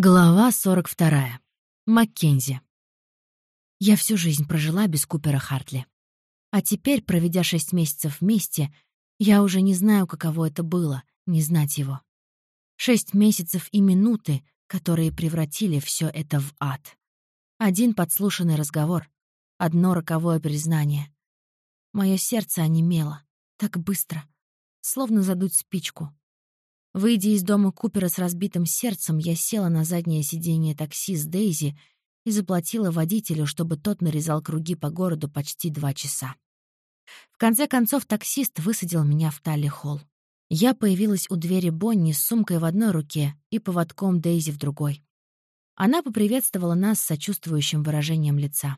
Глава 42. Маккензи. Я всю жизнь прожила без Купера Хартли. А теперь, проведя шесть месяцев вместе, я уже не знаю, каково это было — не знать его. Шесть месяцев и минуты, которые превратили все это в ад. Один подслушанный разговор, одно роковое признание. Мое сердце онемело, так быстро, словно задуть спичку. Выйдя из дома Купера с разбитым сердцем, я села на заднее сиденье такси с Дейзи и заплатила водителю, чтобы тот нарезал круги по городу почти два часа. В конце концов, таксист высадил меня в Талли-холл. Я появилась у двери Бонни с сумкой в одной руке и поводком Дейзи в другой. Она поприветствовала нас с сочувствующим выражением лица.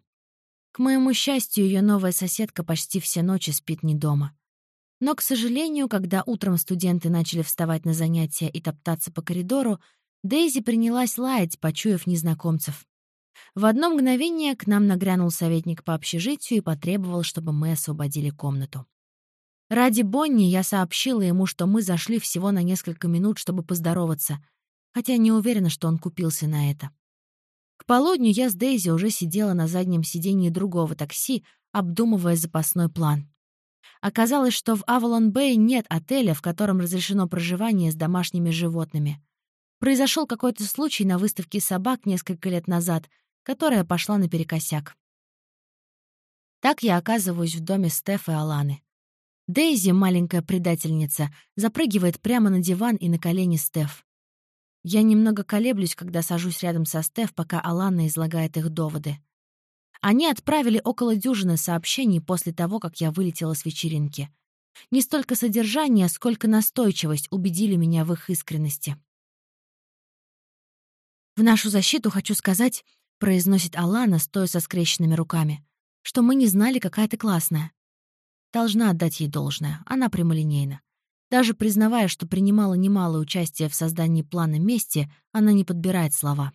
К моему счастью, ее новая соседка почти все ночи спит не дома. Но, к сожалению, когда утром студенты начали вставать на занятия и топтаться по коридору, Дейзи принялась лаять, почуяв незнакомцев. В одно мгновение к нам нагрянул советник по общежитию и потребовал, чтобы мы освободили комнату. Ради Бонни я сообщила ему, что мы зашли всего на несколько минут, чтобы поздороваться, хотя не уверена, что он купился на это. К полудню я с Дейзи уже сидела на заднем сиденье другого такси, обдумывая запасной план. Оказалось, что в Авалон-Бэй нет отеля, в котором разрешено проживание с домашними животными. Произошел какой-то случай на выставке собак несколько лет назад, которая пошла наперекосяк. Так я оказываюсь в доме Стефа и Аланы. Дейзи, маленькая предательница, запрыгивает прямо на диван и на колени Стеф. Я немного колеблюсь, когда сажусь рядом со Стеф, пока Алана излагает их доводы. Они отправили около дюжины сообщений после того, как я вылетела с вечеринки. Не столько содержание, сколько настойчивость убедили меня в их искренности. «В нашу защиту хочу сказать», — произносит Алана, стоя со скрещенными руками, «что мы не знали, какая ты классная». Должна отдать ей должное, она прямолинейна. Даже признавая, что принимала немалое участие в создании плана мести, она не подбирает слова.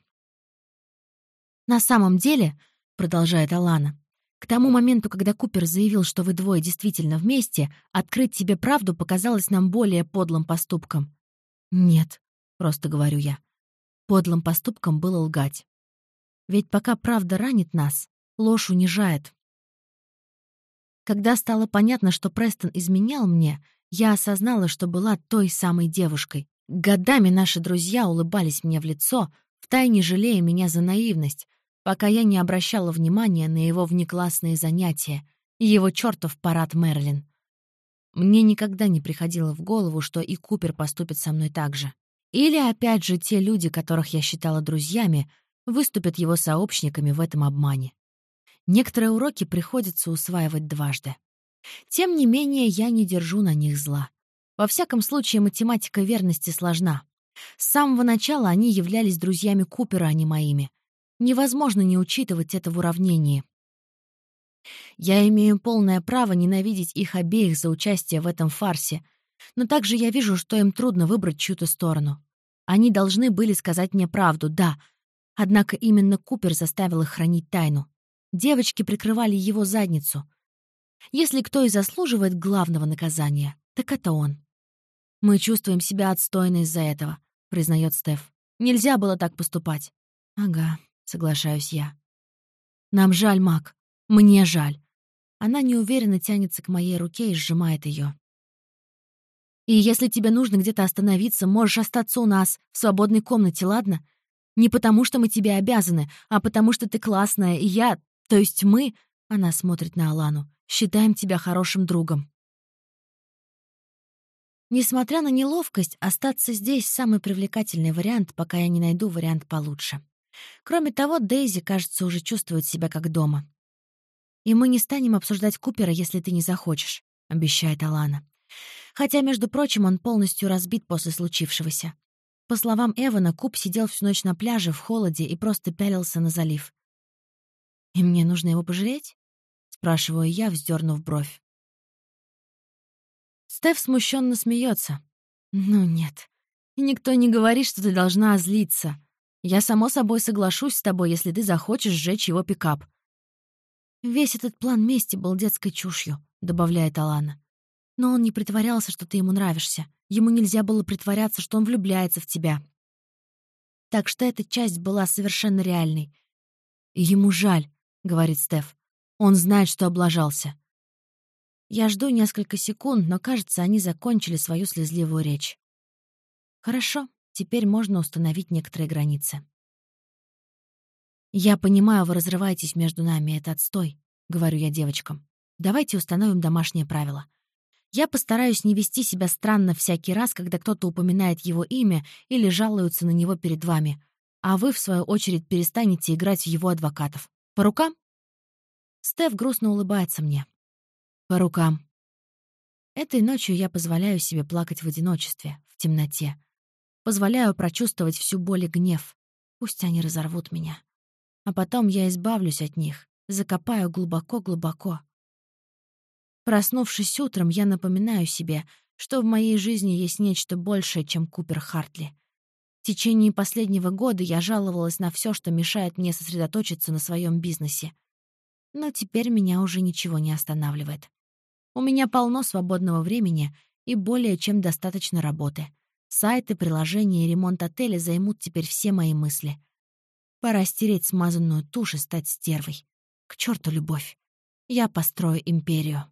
«На самом деле», — продолжает Алана. «К тому моменту, когда Купер заявил, что вы двое действительно вместе, открыть тебе правду показалось нам более подлым поступком». «Нет», — просто говорю я. Подлым поступком было лгать. Ведь пока правда ранит нас, ложь унижает. Когда стало понятно, что Престон изменял мне, я осознала, что была той самой девушкой. Годами наши друзья улыбались мне в лицо, втайне жалея меня за наивность, пока я не обращала внимания на его внеклассные занятия и его чертов парад Мерлин. Мне никогда не приходило в голову, что и Купер поступит со мной так же. Или, опять же, те люди, которых я считала друзьями, выступят его сообщниками в этом обмане. Некоторые уроки приходится усваивать дважды. Тем не менее, я не держу на них зла. Во всяком случае, математика верности сложна. С самого начала они являлись друзьями Купера, а не моими. Невозможно не учитывать это в уравнении. Я имею полное право ненавидеть их обеих за участие в этом фарсе, но также я вижу, что им трудно выбрать чью-то сторону. Они должны были сказать мне правду, да, однако именно Купер заставил их хранить тайну. Девочки прикрывали его задницу. Если кто и заслуживает главного наказания, так это он. «Мы чувствуем себя отстойно из-за этого», — признает Стеф. «Нельзя было так поступать». «Ага», — соглашаюсь я. «Нам жаль, Мак. Мне жаль». Она неуверенно тянется к моей руке и сжимает ее. «И если тебе нужно где-то остановиться, можешь остаться у нас, в свободной комнате, ладно? Не потому, что мы тебе обязаны, а потому, что ты классная, и я, то есть мы...» Она смотрит на Алану. «Считаем тебя хорошим другом». Несмотря на неловкость, остаться здесь — самый привлекательный вариант, пока я не найду вариант получше. Кроме того, Дейзи, кажется, уже чувствует себя как дома. «И мы не станем обсуждать Купера, если ты не захочешь», — обещает Алана. Хотя, между прочим, он полностью разбит после случившегося. По словам Эвана, Куп сидел всю ночь на пляже в холоде и просто пялился на залив. «И мне нужно его пожалеть?» — спрашиваю я, вздернув бровь. Стеф смущенно смеется. «Ну нет. Никто не говорит, что ты должна злиться. Я, само собой, соглашусь с тобой, если ты захочешь сжечь его пикап». «Весь этот план мести был детской чушью», — добавляет Алана. «Но он не притворялся, что ты ему нравишься. Ему нельзя было притворяться, что он влюбляется в тебя». так что эта часть была совершенно реальной. «Ему жаль», — говорит Стеф. «Он знает, что облажался». Я жду несколько секунд, но, кажется, они закончили свою слезливую речь. Хорошо, теперь можно установить некоторые границы. «Я понимаю, вы разрываетесь между нами, это отстой», — говорю я девочкам. «Давайте установим домашнее правило. Я постараюсь не вести себя странно всякий раз, когда кто-то упоминает его имя или жалуется на него перед вами, а вы, в свою очередь, перестанете играть в его адвокатов. По рукам?» Стеф грустно улыбается мне. По рукам. Этой ночью я позволяю себе плакать в одиночестве, в темноте. Позволяю прочувствовать всю боль и гнев. Пусть они разорвут меня. А потом я избавлюсь от них, закопаю глубоко-глубоко. Проснувшись утром, я напоминаю себе, что в моей жизни есть нечто большее, чем Купер Хартли. В течение последнего года я жаловалась на все, что мешает мне сосредоточиться на своем бизнесе. Но теперь меня уже ничего не останавливает. У меня полно свободного времени и более чем достаточно работы. Сайты, приложения и ремонт отеля займут теперь все мои мысли. Пора стереть смазанную тушь и стать стервой. К черту любовь. Я построю империю.